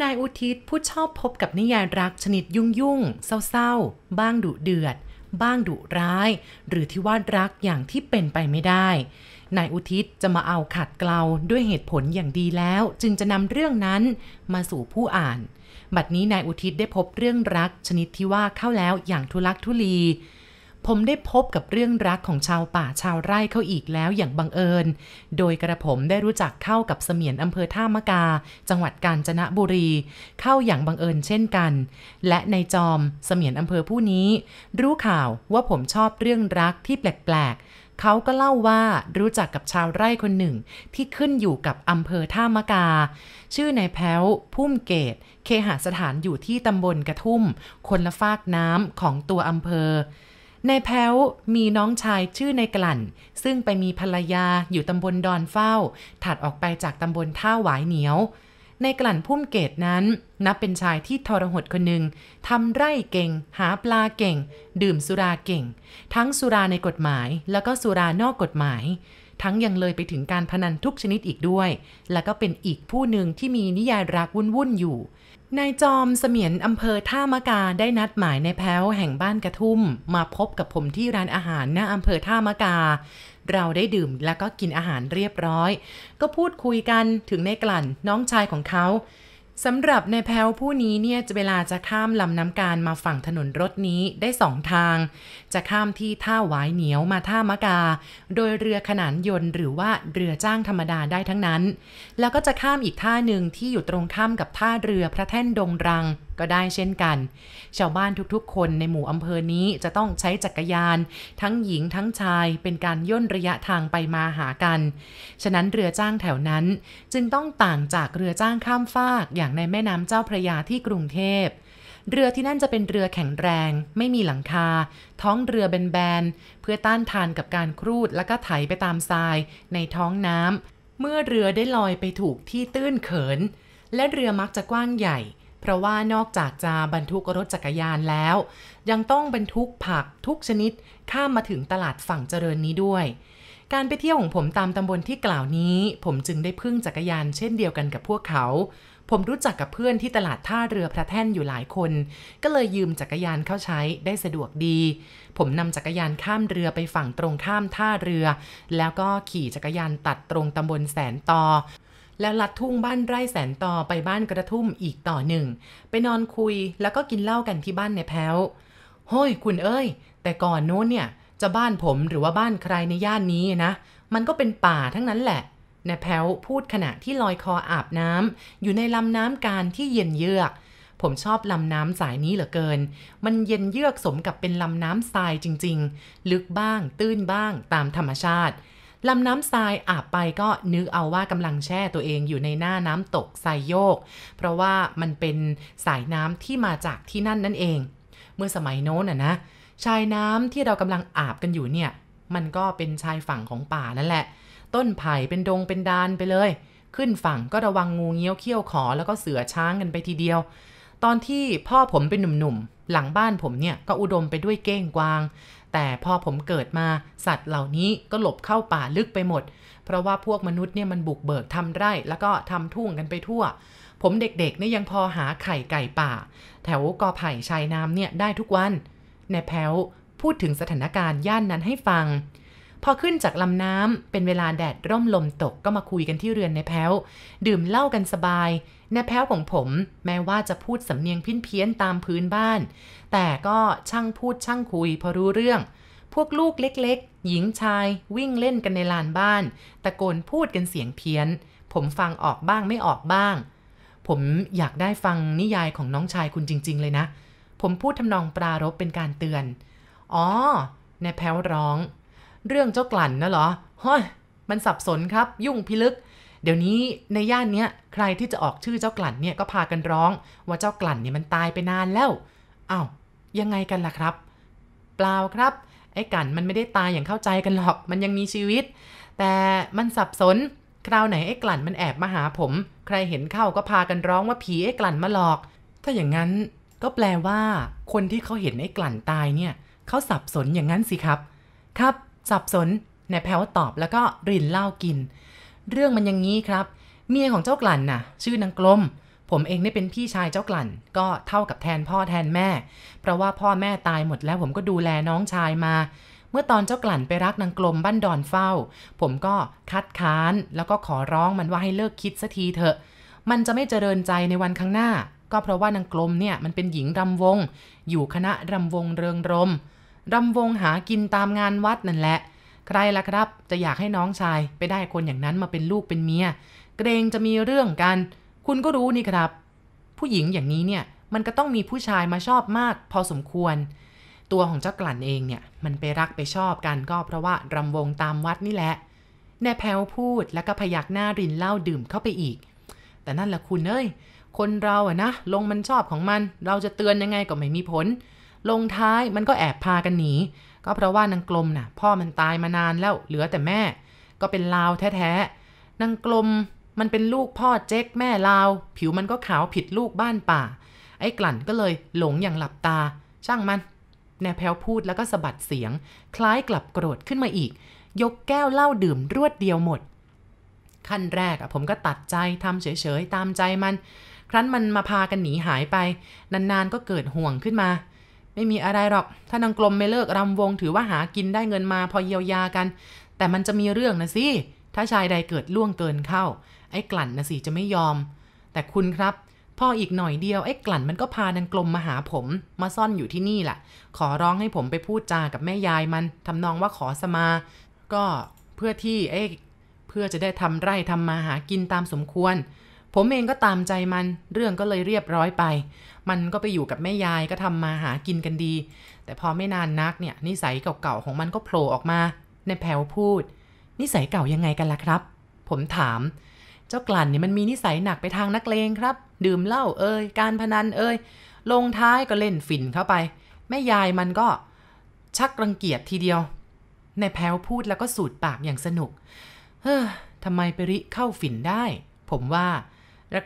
นายอุทิศผู้ชอบพบกับนิยายรักชนิดยุ่งยุ่งเศร้าๆ บ้างดุเดือด บ้างดุร้าย หรือที่ว่ารักอย่างที่เป็นไปไม่ได้ นายอุทิศจะมาเอาขัดเกลาด้วยเหตุผลอย่างดีแล้ว จึงจะนำเรื่องนั้นมาสู่ผู้อ่าน บัดนี้นายอุทิศได้พบเรื่องรักชนิดที่ว่าเข้าแล้วอย่างทุลักทุเล ผมได้พบกับเรื่องรักของชาวป่าชาวไร่เข้าอีกแล้วอย่างบังเอิญ โดยกระผมได้รู้จักเข้ากับเสมียนอำเภอท่ามะกา จังหวัดกาญจนบุรี เข้าอย่างบังเอิญเช่นกัน และในจอมเสมียนอำเภอผู้นี้ รู้ข่าวว่าผมชอบเรื่องรักที่แปลกๆ เขาก็เล่าว่ารู้จักกับชาวไร่คนหนึ่ง ที่ขึ้นอยู่กับอำเภอท่ามะกา ชื่อนายแพ้วพุ่มเกต เคหสถานอยู่ที่ตำบลกระทุ่ม คนละฟากน้ำของตัวอำเภอ นายแพ้วมีน้องชายชื่อนายกลั่น ซึ่งไปมีภรรยาอยู่ตำบลดอนเฝ้า ถัดออกไปจากตำบลท่าหวายเหนียวในกลั่นพุ่มเกตนั้น นับเป็นชายที่ทรหดคนหนึ่งทำไร่เก่ง หาปลาเก่ง ดื่มสุราเก่ง ทั้งสุราในกฎหมาย แล้วก็สุรานอกกฎหมาย ทั้งยังเลยไปถึงการพนันทุกชนิดอีกด้วย แล้วก็เป็นอีกผู้หนึ่งที่มีนิยายรักวุ่นๆอยู่ นายจอมเสมียนอำเภอท่ามะกาได้นัดหมายในแพ้วแห่งบ้านกระทุ่ม มาพบกับผมที่ร้านอาหารหน้าอำเภอท่ามะกา เราได้ดื่มแล้วก็กินอาหารเรียบร้อย ก็พูดคุยกันถึงในกลั่นน้องชายของเขาสำหรับในแพลวผู้นี้เนี่ยจะเวลาจะข้ามลำน้ำการมาฝั่งถนนรถนี้ได้สองทาง จะข้ามที่ท่าหวายเหนียวมาท่ามะกา โดยเรือขนานยนต์หรือว่าเรือจ้างธรรมดาได้ทั้งนั้น แล้วก็จะข้ามอีกท่าหนึ่งที่อยู่ตรงข้ามกับท่าเรือพระแท่นดงรังก็ได้เช่นกัน ชาวบ้านทุกๆ คนในหมู่อำเภอนี้จะต้องใช้จักรยาน ทั้งหญิงทั้งชายเป็นการย่นระยะทางไปมาหากัน ฉะนั้นเรือจ้างแถวนั้นจึงต้องต่างจากเรือจ้างข้ามฟากอย่างในแม่น้ำเจ้าพระยาที่กรุงเทพ เรือที่นั่นจะเป็นเรือแข็งแรง ไม่มีหลังคา ท้องเรือแบนๆ เพื่อต้านทานกับการครูดแล้วก็ไถไปตามทรายในท้องน้ำ เมื่อเรือได้ลอยไปถูกที่ตื้นเขิน และเรือมักจะกว้างใหญ่ เพราะว่านอกจากจะบรรทุกรถจักรยานแล้ว ยังต้องบรรทุกผักทุกชนิดข้ามมาถึงตลาดฝั่งเจริญนี้ด้วยการไปเที่ยวของผมตามตำบลที่กล่าวนี้ ผมจึงได้พึ่งจักรยานเช่นเดียวกันกับพวกเขา ผมรู้จักกับเพื่อนที่ตลาดท่าเรือพระแท่นอยู่หลายคน ก็เลยยืมจักรยานเข้าใช้ได้สะดวกดี ผมนำจักรยานข้ามเรือไปฝั่งตรงข้ามท่าเรือ แล้วก็ขี่จักรยานตัดตรงตำบลแสนตอแล้วลัดทุ่งบ้านไร่แสนต่อไปบ้านกระทุ่มอีกต่อหนึ่ง ไปนอนคุยแล้วก็กินเหล้ากันที่บ้านในแพ้วเฮ้ยคุณเอ้ย แต่ก่อนโน้นเนี่ย จะบ้านผมหรือว่าบ้านใครในย่านนี้นะ มันก็เป็นป่าทั้งนั้นแหละ นแพ้วพูดขณะที่ลอยคออาบน้ำอยู่ในลำน้ำการที่เย็นเยือก ผมชอบลำน้ำสายนี้เหลือเกิน มันเย็นเยือกสมกับเป็นลำน้ำทรายจริง ๆ ลึกบ้าง ตื้นบ้างตามธรรมชาติลำน้ำทรายอาบไปก็นึกเอาว่ากำลังแช่ตัวเองอยู่ในหน้าน้ำตกไซโยก เพราะว่ามันเป็นสายน้ำที่มาจากที่นั่นนั่นเอง เมื่อสมัยโน้นอะนะ ชายน้ำที่เรากำลังอาบกันอยู่เนี่ย มันก็เป็นชายฝั่งของป่านั่นแหละ ต้นไผ่เป็นดงเป็นดานไปเลย ขึ้นฝั่งก็ระวังงูเงี้ยวเขี้ยวขอแล้วก็เสือช้างกันไปทีเดียว ตอนที่พ่อผมเป็นหนุ่มๆ หลังบ้านผมเนี่ยก็อุดมไปด้วยเก้งกวาง แต่พอผมเกิดมาสัตว์เหล่านี้ก็หลบเข้าป่าลึกไปหมด เพราะว่าพวกมนุษย์เนี่ยมันบุกเบิกทำไร่ แล้วก็ทำทุ่งกันไปทั่ว ผมเด็กๆเนี่ยยังพอหาไข่ไก่ป่า แถวกอไผ่ชายน้ำเนี่ยได้ทุกวันในแพ้วพูดถึงสถานการณ์ย่านนั้นให้ฟัง พอขึ้นจากลำน้ำเป็นเวลาแดดร่มลมตกก็มาคุยกันที่เรือนในแพ้ว ดื่มเหล้ากันสบายในแพ้วของผม แม้ว่าจะพูดสำเนียงพิ้นเพี้ยนตามพื้นบ้าน แต่ก็ช่างพูดช่างคุยพอรู้เรื่อง พวกลูกเล็กๆ หญิงชายวิ่งเล่นกันในลานบ้าน ตะโกนพูดกันเสียงเพี้ยน ผมฟังออกบ้างไม่ออกบ้าง ผมอยากได้ฟังนิยายของน้องชายคุณจริง ๆ เลยนะ ผมพูดทำนองปรารบเป็นการเตือน อ๋อในแพ้วร้อง เรื่องเจ้ากลั่นนะเหรอฮ้ยมันสับสนครับ ยุ่งพิลึก เดี๋ยวนี้ในย่านเนี้ยใครที่จะออกชื่อเจ้ากลั่นเนี่ยก็พากันร้อง ว่าเจ้ากลั่นเนี่ยมันตายไปนานแล้วอ้าวยังไงกันล่ะครับ เปล่าครับ ไอ้กั่นมันไม่ได้ตายอย่างเข้าใจกันหรอก มันยังมีชีวิต แต่มันสับสน คราวไหนไอ้กลั่นมันแอบมาหาผม ใครเห็นเข้าก็พากันร้องว่าผีไอ้กลั่นมาหลอก ถ้าอย่างนั้นก็แปลว่า คนที่เขาเห็นไอ้กลั่นตายเนี่ยเขาสับสนอย่างนั้นสิครับ ครับ สับสนนายแพ้วตอบแล้วก็รินเหล้ากิน เรื่องมันอย่างนี้ครับ เมียของเจ้ากลั่นน่ะ ชื่อนางกลม ผมเองได้เป็นพี่ชายเจ้ากลั่น ก็เท่ากับแทนพ่อแทนแม่ เพราะว่าพ่อแม่ตายหมดแล้วผมก็ดูแลน้องชายมา เมื่อตอนเจ้ากลั่นไปรักนางกลมบ้านดอนเฝ้า ผมก็คัดค้านแล้วก็ขอร้องมันว่าให้เลิกคิดสัทีเถอะ มันจะไม่เจริญใจในวันข้างหน้า ก็เพราะว่านางกลมเนี่ยมันเป็นหญิงรำวง อยู่คณะรำวงเริงรม รำวงหากินตามงานวัดนั่นแหละ ใครล่ะครับ จะอยากให้น้องชายไปได้คนอย่างนั้นมาเป็นลูกเป็นเมีย เกรงจะมีเรื่องกัน คุณก็รู้นี่ครับ ผู้หญิงอย่างนี้เนี่ยมันก็ต้องมีผู้ชายมาชอบมาก พอสมควร ตัวของเจ้ากลั่นเองเนี่ยมันไปรักไปชอบกันก็เพราะว่ารำวงตามวัดนี่แหละแน่แพวพูดแล้วก็พยักหน้ารินเหล้าดื่มเข้าไปอีก แต่นั่นแหละคุณเอ้ย คนเราอะนะ ลงมันชอบของมัน เราจะเตือนยังไงก็ไม่มีผล ลงท้ายมันก็แอบพากันหนี ก็เพราะว่านางกลมน่ะ พ่อมันตายมานานแล้วเหลือแต่แม่ ก็เป็นลาวแท้ๆนางกลมมันเป็นลูกพ่อเจ๊กแม่ลาว ผิวมันก็ขาวผิดลูกบ้านป่า ไอ้กลั่นก็เลยหลงอย่างหลับตา ช่างมันแนแพวพูดแล้วก็สะบัดเสียง คล้ายกลับโกรธขึ้นมาอีก ยกแก้วเหล้าดื่มรวดเดียวหมด ขั้นแรกอะผมก็ตัดใจทำเฉยๆ ตามใจมัน ครั้นมันมาพากันหนีหายไป นานๆก็เกิดห่วงขึ้นมา ไม่มีอะไรหรอก ถ้านางกลมไม่เลิกรำวงถือว่าหากินได้เงินมาพอเยียวยากัน แต่มันจะมีเรื่องนะสิ ถ้าชายใดเกิดล่วงเกินเข้า ไอ้กลั่นนะสิจะไม่ยอม แต่คุณครับพออีกหน่อยเดียวไอ้กลั่นมันก็พานางกลมมาหาผม มาซ่อนอยู่ที่นี่แหละขอร้องให้ผมไปพูดจากับแม่ยายมันทำนองว่าขอสมา ก็เพื่อที่ไอ้เพื่อจะได้ทำไร่ทำมาหากินตามสมควร ผมเองก็ตามใจมันเรื่องก็เลยเรียบร้อยไป มันก็ไปอยู่กับแม่ยายก็ทำมาหากินกันดี แต่พอไม่นานนักเนี่ยนิสัยเก่าๆของมันก็โผล่ออกมา ในแผวพูด นิสัยเก่ายังไงกันล่ะครับ ผมถาม เจ้ากลั่นเนี่ยมันมีนิสัยหนักไปทางนักเลงครับ ดื่มเหล้าเอ่ยการพนันเอ่ยลงท้ายก็เล่นฝิ่นเข้าไป แม่ยายมันก็ชักรังเกียจทีเดียวในแพวพูดแล้วก็สูดปากอย่างสนุก เฮ้อทำไมไปริเข้าฝิ่นได้ ผมว่า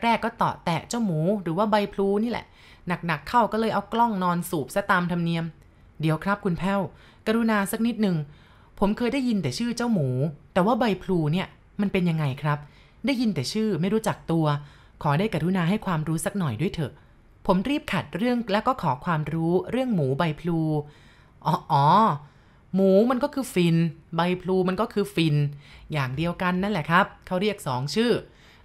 แรกๆก็ตาะแตะเจ้าหมูหรือว่าใบพลูนี่แหละ หนักๆเข้าก็เลยเอากล้องนอนสูบซะตามธรรมเนียม เดี๋ยวครับคุณแพ้ว กรุณาสักนิดหนึ่ง ผมเคยได้ยินแต่ชื่อเจ้าหมู แต่ว่าใบพลูเนี่ยมันเป็นยังไงครับ ได้ยินแต่ชื่อไม่รู้จักตัว ขอได้กรุณาให้ความรู้สักหน่อยด้วยเถอะ ผมรีบขัดเรื่องแล้วก็ขอความรู้เรื่องหมูใบพลูอ๋ออหมูมันก็คือฟิน ใบพลูมันก็คือฟิน อย่างเดียวกันนั่นแหละครับ เขาเรียกสองชื่อ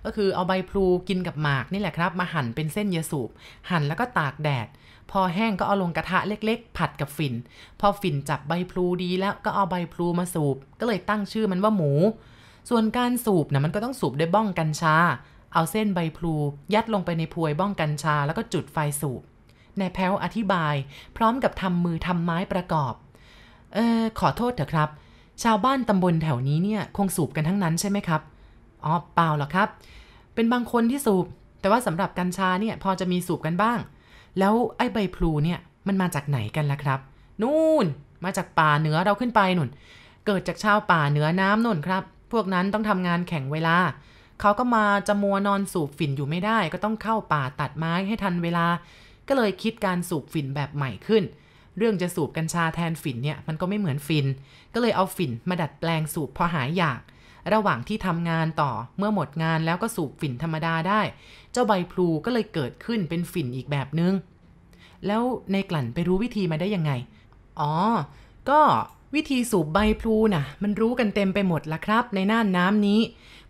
ก็คือเอาใบพลูกินกับหมากนี่แหละครับ มาหั่นเป็นเส้นยาสูบ หั่นแล้วก็ตากแดด พอแห้งก็เอาลงกระทะเล็กๆ ผัดกับฝิ่น พอฝิ่นจับใบพลูดีแล้วก็เอาใบพลูมาสูบ ก็เลยตั้งชื่อมันว่าหมู ส่วนการสูบนะมันก็ต้องสูบด้วยบ้องกัญชา เอาเส้นใบพลูยัดลงไปในพวยบ้องกัญชา แล้วก็จุดไฟสูบนายแพ้วอธิบาย พร้อมกับทำมือทำไม้ประกอบ เออขอโทษเถอะครับ ชาวบ้านตำบลแถวนี้เนี่ยคงสูบกันทั้งนั้นใช่ไหมครับ อ๋อเปล่าหรอกครับ เป็นบางคนที่สูบ แต่ว่าสำหรับกัญชาเนี่ยพอจะมีสูบกันบ้าง แล้วไอ้ใบพลูเนี่ยมันมาจากไหนกันล่ะครับ นู่นมาจากป่าเหนือเราขึ้นไปนุ่น เกิดจากชาวป่าเหนือน้ำนุ่นครับ พวกนั้นต้องทำงานแข่งเวลา เขาก็มาจะมัวนอนสูบฝิ่นอยู่ไม่ได้ ก็ต้องเข้าป่าตัดไม้ให้ทันเวลา ก็เลยคิดการสูบฝิ่นแบบใหม่ขึ้น เรื่องจะสูบกัญชาแทนฝิ่นเนี่ยมันก็ไม่เหมือนฝิ่น ก็เลยเอาฝิ่นมาดัดแปลงสูบพอหายอยาก ระหว่างที่ทำงานต่อเมื่อหมดงานแล้วก็สูบฝิ่นธรรมดาได้ เจ้าใบพลูก็เลยเกิดขึ้นเป็นฝิ่นอีกแบบนึง แล้วในกลั่นไปรู้วิธีมาได้ยังไง อ๋อ ก็วิธีสูบใบพลูน่ะ มันรู้กันเต็มไปหมดละครับ ในน่านน้ำนี้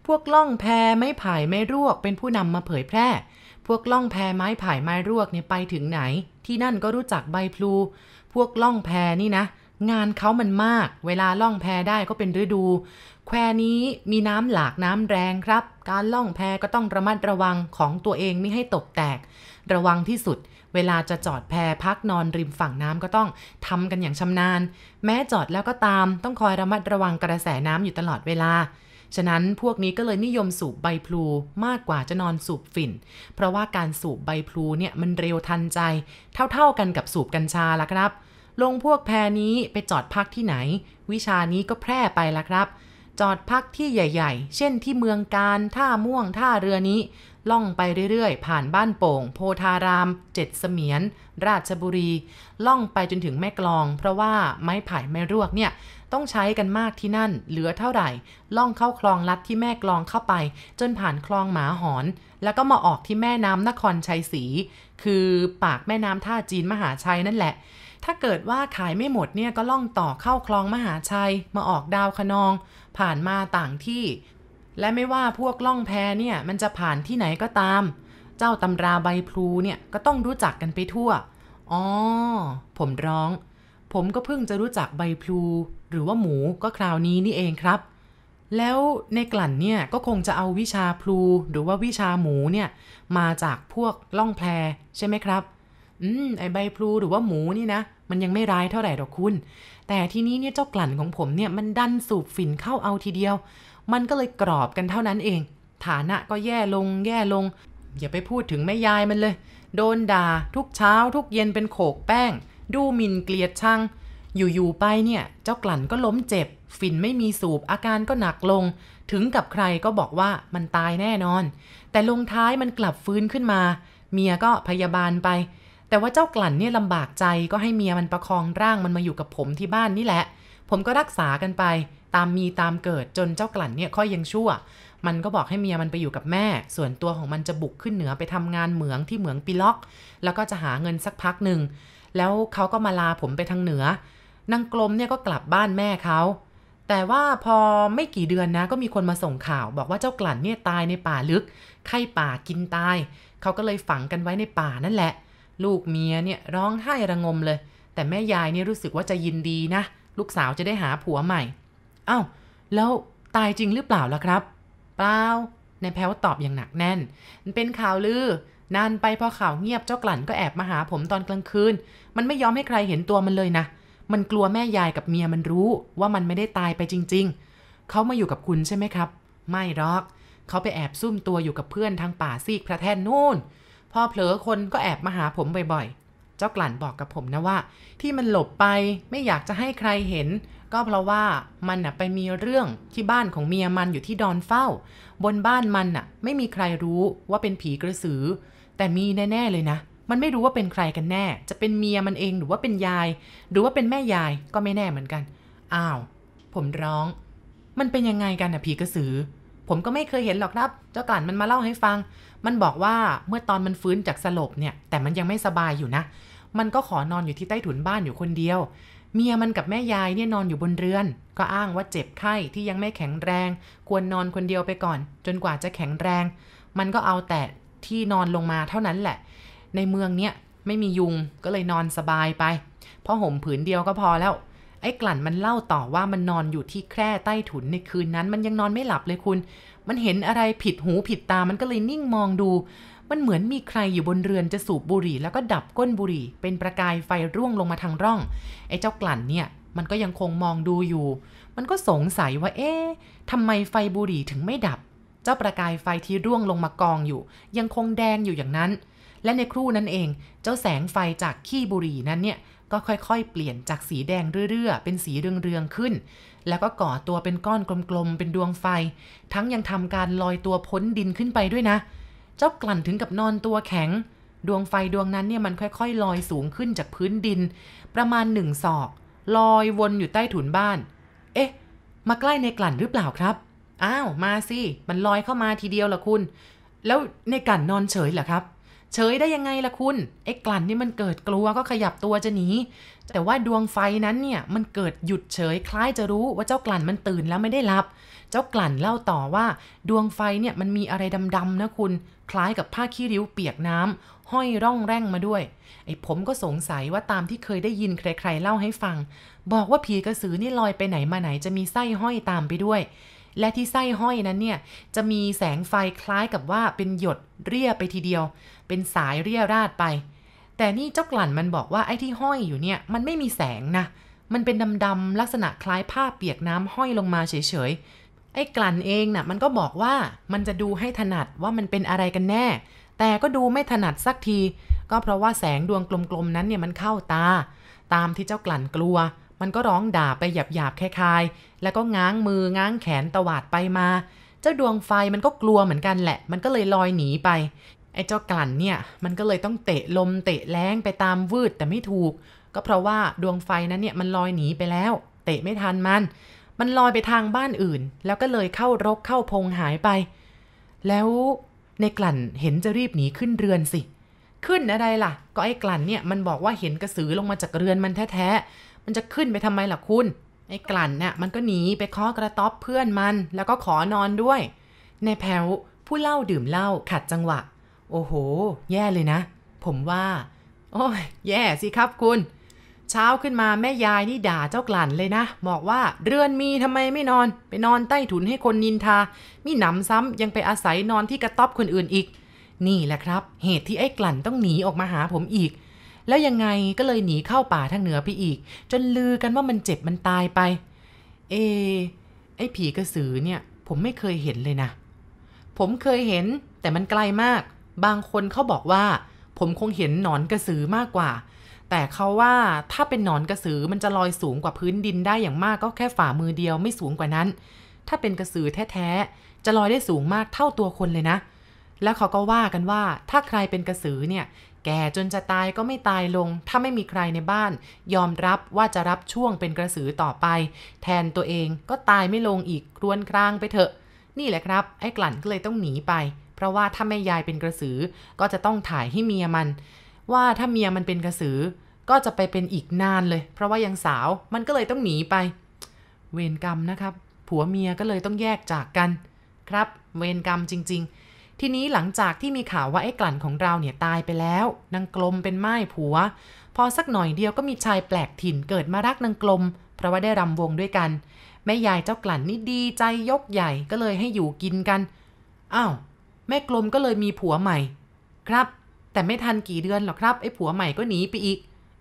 พวกล่องแพไม้ไผ่ไม้รวก เป็นผู้นำมาเผยแพร่ พวกล่องแพไม้ไผ่ไม้รวกเนี่ยไปถึงไหน ที่นั่นก็รู้จักใบพลู พวกล่องแพนี่นะ งานเขามันมาก เวลาล่องแพได้ก็เป็นฤดู แควนี้มีน้ำหลากน้ำแรงครับ การล่องแพก็ต้องระมัดระวังของตัวเองไม่ให้ตกแตก ระวังที่สุด เวลาจะจอดแพพักนอนริมฝั่งน้ำก็ต้องทำกันอย่างชำนาญ แม้จอดแล้วก็ตาม ต้องคอยระมัดระวังกระแสน้ำอยู่ตลอดเวลาฉะนั้นพวกนี้ก็เลยนิยมสูบใบพลูมากกว่าจะนอนสูบฝิ่น เพราะว่าการสูบใบพลูเนี่ยมันเร็วทันใจ เท่าๆกันกับสูบกัญชาละครับ ลงพวกแพนี้ไปจอดพักที่ไหน วิชานี้ก็แพร่ไปละครับ จอดพักที่ใหญ่ ๆ เช่นที่เมืองการท่าม่วงท่าเรือนี้ ล่องไปเรื่อยๆ ผ่านบ้านโป่ง โพธาราม เจ็ดเสมียน ราชบุรี ล่องไปจนถึงแม่กลอง เพราะว่าไม้ไผ่ไม้รวกเนี่ยต้องใช้กันมากที่นั่น เหลือเท่าไหร่ ล่องเข้าคลองลัดที่แม่กลองเข้าไป จนผ่านคลองหมาหอน แล้วก็มาออกที่แม่น้ำนครชัยศรี คือปากแม่น้ำท่าจีนมหาชัยนั่นแหละ ถ้าเกิดว่าขายไม่หมดเนี่ยก็ล่องต่อเข้าคลองมหาชัย มาออกดาวคะนอง ผ่านมาต่างที่ และไม่ว่าพวกล่องแพเนี่ยมันจะผ่านที่ไหนก็ตาม เจ้าตำราใบพลูเนี่ยก็ต้องรู้จักกันไปทั่ว อ๋อ ผมร้อง ผมก็เพิ่งจะรู้จักใบพลู หรือว่าหมูก็คราวนี้นี่เองครับ แล้วในกลั่นเนี่ยก็คงจะเอาวิชาพลูหรือว่าวิชาหมูเนี่ยมาจากพวกล่องแพใช่ไหมครับ อืมไอใบพลูหรือว่าหมูนี่นะ มันยังไม่ร้ายเท่าไหร่หรอกคุณ แต่ทีนี้เนี่ยเจ้ากลั่นของผมเนี่ยมันดันสูบฝิ่นเข้าเอาทีเดียว มันก็เลยกรอบกันเท่านั้นเอง ฐานะก็แย่ลงแย่ลง อย่าไปพูดถึงแม่ยายมันเลย โดนด่าทุกเช้า ทุกเย็นเป็นโขกแป้ง ดูหมิ่นเกลียดชัง อยู่ๆไปเนี่ย เจ้ากลั่นก็ล้มเจ็บ ฝิ่นไม่มีสูบอาการก็หนักลง ถึงกับใครก็บอกว่ามันตายแน่นอน แต่ลงท้ายมันกลับฟื้นขึ้นมา เมียก็พยาบาลไป แต่ว่าเจ้ากลั่นเนี่ยลำบากใจก็ให้เมียมันประคองร่างมันมาอยู่กับผมที่บ้านนี่แหละ ผมก็รักษากันไปตามมีตามเกิดจนเจ้ากลั่นเนี่ยค่อยยังชั่ว มันก็บอกให้เมียมันไปอยู่กับแม่ ส่วนตัวของมันจะบุกขึ้นเหนือไปทำงานเหมืองที่เหมืองปิล็อก แล้วก็จะหาเงินสักพักหนึ่ง แล้วเขาก็มาลาผมไปทางเหนือนางกลมเนี่ยก็กลับบ้านแม่เขา แต่ว่าพอไม่กี่เดือนนะก็มีคนมาส่งข่าว บอกว่าเจ้ากลั่นเนี่ยตายในป่าลึก ไข้ป่ากินตาย เขาก็เลยฝังกันไว้ในป่านั่นแหละ ลูกเมียเนี่ยร้องไห้ระงมเลย แต่แม่ยายเนี่ยรู้สึกว่าจะยินดีนะ ลูกสาวจะได้หาผัวใหม่อ้าวแล้วตายจริงหรือเปล่าล่ะครับเปล่าในแพ้วตอบอย่างหนักแน่นมันเป็นข่าวลือนานไปพอข่าวเงียบเจ้ากลั่นก็แอบมาหาผมตอนกลางคืน มันไม่ยอมให้ใครเห็นตัวมันเลยนะ มันกลัวแม่ยายกับเมียมันรู้ว่ามันไม่ได้ตายไปจริง ๆ เขามาอยู่กับคุณใช่ไหมครับ ไม่หรอก เขาไปแอบซุ่มตัวอยู่กับเพื่อนทางป่าซีกพระแท่นนู่น พอเผลอคนก็แอบมาหาผมบ่อยๆ เจ้ากลั่นบอกกับผมนะว่า ที่มันหลบไปไม่อยากจะให้ใครเห็น ก็เพราะว่ามันน่ะไปมีเรื่องที่บ้านของเมียมันอยู่ที่ดอนเฝ้า บนบ้านมันน่ะ ไม่มีใครรู้ว่าเป็นผีกระสือ แต่มีแน่ๆเลยนะ มันไม่รู้ว่าเป็นใครกันแน่ จะเป็นเมียมันเองหรือว่าเป็นยาย หรือว่าเป็นแม่ยายก็ไม่แน่เหมือนกัน อ้าว ผมร้อง มันเป็นยังไงกันน่ะผีกระสือ ผมก็ไม่เคยเห็นหรอกครับ เจ้ากลั่นมันมาเล่าให้ฟัง มันบอกว่าเมื่อตอนมันฟื้นจากสลบเนี่ย แต่มันยังไม่สบายอยู่นะ มันก็ขอนอนอยู่ที่ใต้ถุนบ้านอยู่คนเดียว เมียมันกับแม่ยายเนี่ยนอนอยู่บนเรือน ก็อ้างว่าเจ็บไข้ที่ยังไม่แข็งแรง ควรนอนคนเดียวไปก่อน จนกว่าจะแข็งแรง มันก็เอาแต่ที่นอนลงมาเท่านั้นแหละ ในเมืองเนี่ยไม่มียุงก็เลยนอนสบายไป เพราะห่มผืนเดียวก็พอแล้ว ไอ้กลั่นมันเล่าต่อว่ามันนอนอยู่ที่แคร่ใต้ถุนในคืนนั้น มันยังนอนไม่หลับเลยคุณ มันเห็นอะไรผิดหูผิดตามันก็เลยนิ่งมองดู มันเหมือนมีใครอยู่บนเรือนจะสูบบุหรี่ แล้วก็ดับก้นบุหรี่ เป็นประกายไฟร่วงลงมาทางร่อง ไอ้เจ้ากลั่นเนี่ย มันก็ยังคงมองดูอยู่ มันก็สงสัยว่า เอ๊ะทำไมไฟบุหรี่ถึงไม่ดับ เจ้าประกายไฟที่ร่วงลงมากองอยู่ ยังคงแดงอยู่อย่างนั้น และในครู่นั้นเอง เจ้าแสงไฟจากขี้บุหรี่นั้นเนี่ย ก็ค่อยๆ เปลี่ยนจากสีแดงเรื่อๆ เป็นสีเรืองๆขึ้น แล้วก็ก่อตัวเป็นก้อนกลมๆ เป็นดวงไฟ ทั้งยังทำการลอยตัวพ้นดินขึ้นไปด้วยนะ เจ้ากลั่นถึงกับนอนตัวแข็ง ดวงไฟดวงนั้นเนี่ยมันค่อยๆ ลอยสูงขึ้นจากพื้นดิน ประมาณหนึ่งศอก ลอยวนอยู่ใต้ถุนบ้าน เอ๊ะ มาใกล้ในกลั่นหรือเปล่าครับ อ้าว มาสิ มันลอยเข้ามาทีเดียวล่ะคุณ แล้วในกลั่นนอนเฉยเหรอครับ เฉยได้ยังไงล่ะคุณไอ้กลั่นนี่มันเกิดกลัวก็ขยับตัวจะหนีแต่ว่าดวงไฟนั้นเนี่ยมันเกิดหยุดเฉยคล้ายจะรู้ว่าเจ้ากลั่นมันตื่นแล้วไม่ได้หลับ เจ้ากลั่นเล่าต่อว่า ดวงไฟเนี่ยมันมีอะไรดำๆนะคุณ คล้ายกับผ้าขี้ริ้วเปียกน้ำห้อยร่องแร่งมาด้วยไอ้ผมก็สงสัยว่าตามที่เคยได้ยินใคร ๆ เล่าให้ฟัง บอกว่าผีกระสือนี่ลอยไปไหนมาไหนจะมีไส้ห้อยตามไปด้วย และที่ไส้ห้อยนั้นเนี่ยจะมีแสงไฟคล้ายกับว่าเป็นหยดเรียไปทีเดียว เป็นสายเรียราดไป แต่นี่เจ้ากลั่นมันบอกว่าไอ้ที่ห้อยอยู่เนี่ยมันไม่มีแสงนะ มันเป็นดำๆลักษณะคล้ายผ้าเปียกน้ำห้อยลงมาเฉยๆ ไอ้กลั่นเองน่ะมันก็บอกว่ามันจะดูให้ถนัดว่ามันเป็นอะไรกันแน่ แต่ก็ดูไม่ถนัดสักที ก็เพราะว่าแสงดวงกลมๆนั้นเนี่ยมันเข้าตา ตามที่เจ้ากลั่นกลัว มันก็ร้องด่าไปหยาบหยาบคลายๆ แล้วก็ง้างมือง้างแขนตวาดไปมา เจ้าดวงไฟมันก็กลัวเหมือนกันแหละ มันก็เลยลอยหนีไป ไอ้เจ้ากลั่นเนี่ย มันก็เลยต้องเตะลมเตะแรงไปตามวืดแต่ไม่ถูก ก็เพราะว่าดวงไฟนั้นเนี่ยมันลอยหนีไปแล้ว เตะไม่ทันมัน มันลอยไปทางบ้านอื่น แล้วก็เลยเข้ารกเข้าพงหายไป แล้วในกลั่นเห็นจะรีบหนีขึ้นเรือนสิ ขึ้นอะไรล่ะ ก็ไอ้กลั่นเนี่ยมันบอกว่าเห็นกระสือลงมาจากเรือนมันแท้ๆ มันจะขึ้นไปทำไมล่ะคุณไอ้กลั่นเนี่ยมันก็หนีไปเคาะกระต๊อบเพื่อนมัน แล้วก็ขอนอนด้วย ในแผวผู้เล่าดื่มเหล้าขัดจังหวะ โอ้โห แย่เลยนะ ผมว่า โอ้ยแย่สิครับคุณ เช้าขึ้นมาแม่ยายนี่ด่าเจ้ากลั่นเลยนะ บอกว่าเรือนมีทำไมไม่นอน ไปนอนใต้ถุนให้คนนินทา มีหนำซ้ำยังไปอาศัยนอนที่กระต๊อบคนอื่นอีก นี่แหละครับ เหตุที่ไอ้กลั่นต้องหนีออกมาหาผมอีก แล้วยังไงก็เลยหนีเข้าป่าทางเหนือไปอีก จนลือกันว่ามันเจ็บมันตายไป เอ ไอ้ผีกระสือเนี่ย ผมไม่เคยเห็นเลยนะ ผมเคยเห็นแต่มันไกลมาก บางคนเขาบอกว่า ผมคงเห็นหนอนกระสือมากกว่า แต่เขาว่าถ้าเป็นหนอนกระสือมันจะลอยสูงกว่าพื้นดินได้อย่างมากก็แค่ฝ่ามือเดียวไม่สูงกว่านั้น ถ้าเป็นกระสือแท้ๆจะลอยได้สูงมากเท่าตัวคนเลยนะแล้วเขาก็ว่ากันว่าถ้าใครเป็นกระสือเนี่ย แก่จนจะตายก็ไม่ตายลง ถ้าไม่มีใครในบ้าน ยอมรับว่าจะรับช่วงเป็นกระสือต่อไป แทนตัวเองก็ตายไม่ลงอีกครวนครางไปเถอะ นี่แหละครับ ไอ้กลั่นก็เลยต้องหนีไป เพราะว่าถ้าแม่ยายเป็นกระสือ ก็จะต้องถ่ายให้เมียมัน ว่าถ้าเมียมันเป็นกระสือ ก็จะไปเป็นอีกนานเลย เพราะว่ายังสาวมันก็เลยต้องหนีไป เวรกรรมนะครับ ผัวเมียก็เลยต้องแยกจากกัน ครับ เวรกรรมจริง ๆ ทีนี้หลังจากที่มีข่าวว่าไอ้กลั่นของเราเนี่ยตายไปแล้วนางกลมเป็นไม้ผัว พอสักหน่อยเดียวก็มีชายแปลกถิ่นเกิดมารักนางกลม เพราะว่าได้รำวงด้วยกัน แม่ยายเจ้ากลั่นนี่ดีใจยกใหญ่ก็เลยให้อยู่กินกันอ้าวแม่กลมก็เลยมีผัวใหม่ ครับ แต่ไม่ทันกี่เดือนหรอกครับไอ้ผัวใหม่ก็หนีไปอีก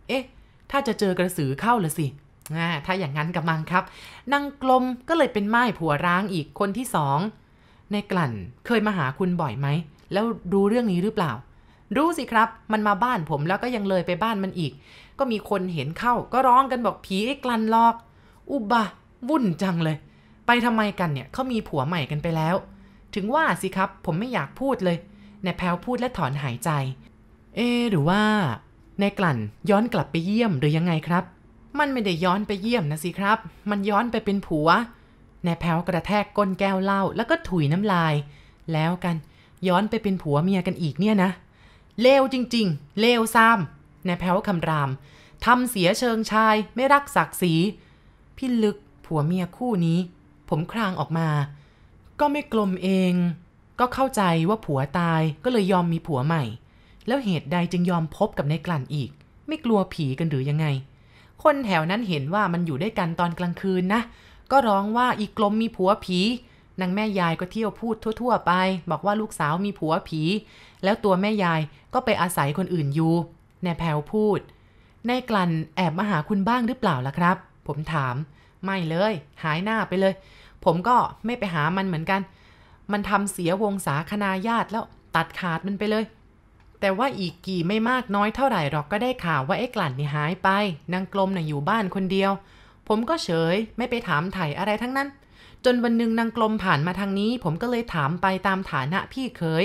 เอ๊ะ ถ้าจะเจอกระสือเข้าละสิอ่าถ้าอย่างนั้นกับมังครับนางกลมก็เลยเป็นไม้ผัวร้างอีกคนที่สอง ในกลั่นเคยมาหาคุณบ่อยไหม แล้วรู้เรื่องนี้หรือเปล่า รู้สิครับ มันมาบ้านผมแล้วก็ยังเลยไปบ้านมันอีก ก็มีคนเห็นเข้า ก็ร้องกันบอกผีไอ้กลั่นหลอก อุบะวุ่นจังเลย ไปทำไมกันเนี่ยเขามีผัวใหม่กันไปแล้ว ถึงว่าสิครับ ผมไม่อยากพูดเลยในแพลวพูดและถอนหายใจ เอ หรือว่าในกลั่นย้อนกลับไปเยี่ยมหรือยังไงครับ มันไม่ได้ย้อนไปเยี่ยมนะสิครับ มันย้อนไปเป็นผัว แนแพลวกระแทกก้นแก้วเหล้าแล้วก็ถุยน้ำลาย แล้วกันย้อนไปเป็นผัวเมียกันอีกเนี่ยนะ เลวจริง ๆ เลวซ้ำแนแพลวคำรามทำเสียเชิงชายไม่รักศักดิ์ศรีพี่ลึกผัวเมียคู่นี้ ผมครางออกมา ก็ไม่กลมเอง ก็เข้าใจว่าผัวตายก็เลยยอมมีผัวใหม่ แล้วเหตุใดจึงยอมพบกับในกลั่นอีก ไม่กลัวผีกันหรือยังไง คนแถวนั้นเห็นว่ามันอยู่ด้วยกันตอนกลางคืนนะ ก็ร้องว่าอีกลมมีผัวผีนางแม่ยายก็เที่ยวพูดทั่ว ๆ ไป บอกว่าลูกสาวมีผัวผี แล้วตัวแม่ยายก็ไปอาศัยคนอื่นอยู่แนแพวพูดในกลั่นแอบมาหาคุณบ้างหรือเปล่าล่ะครับ ผมถาม ไม่เลย หายหน้าไปเลย ผมก็ไม่ไปหามันเหมือนกัน มันทำเสียวงศาคณาญาติแล้วตัดขาดมันไปเลย แต่ว่าอีกกี่ไม่มากน้อยเท่าไหร่หรอกก็ได้ข่าวว่าไอ้กลั่นนี่หายไปนางกลมน่ะอยู่บ้านคนเดียว ผมก็เฉยไม่ไปถามไถ่อะไรทั้งนั้น จนวันหนึ่งนางกลมผ่านมาทางนี้ ผมก็เลยถามไปตามฐานะพี่เคย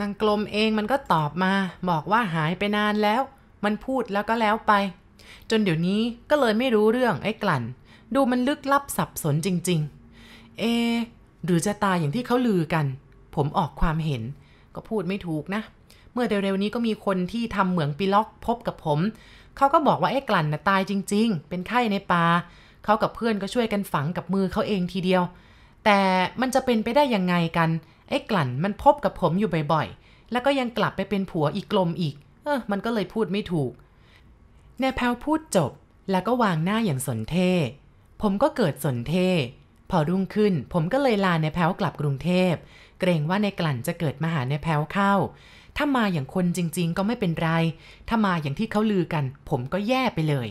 นางกลมเองมันก็ตอบมา บอกว่าหายไปนานแล้ว มันพูดแล้วก็แล้วไป จนเดี๋ยวนี้ก็เลยไม่รู้เรื่องไอ้กลั่น ดูมันลึกลับสับสนจริง ๆ เอ หรือจะตายอย่างที่เขาลือกัน ผมออกความเห็น ก็พูดไม่ถูกนะ มื่อเร็วๆนี้ก็มีคนที่ทำเหมืองปีล็อกพบกับผม เขาก็บอกว่าไอ้กลั่นน่ะตายจริง ๆ เป็นไข้ในป่าเขากับเพื่อนก็ช่วยกันฝังกับมือเขาเองทีเดียว แต่มันจะเป็นไปได้ยังไงกัน ไอ้กลั่นมันพบกับผมอยู่บ่อยๆ แล้วก็ยังกลับไปเป็นผัวอีกกลมอีก เออมันก็เลยพูดไม่ถูกแนแพลพูดจบแล้วก็วางหน้าอย่างสนเท่ผมก็เกิดสนเท่พอรุ่งขึ้น ผมก็เลยลาในแพลวกลับกรุงเทพ เกรงว่าในกลั่นจะเกิดมาหาในแพลวเข้า ถ้ามาอย่างคนจริง ๆ ก็ไม่เป็นไร ถ้ามาอย่างที่เขาลือกัน ผมก็แย่ไปเลย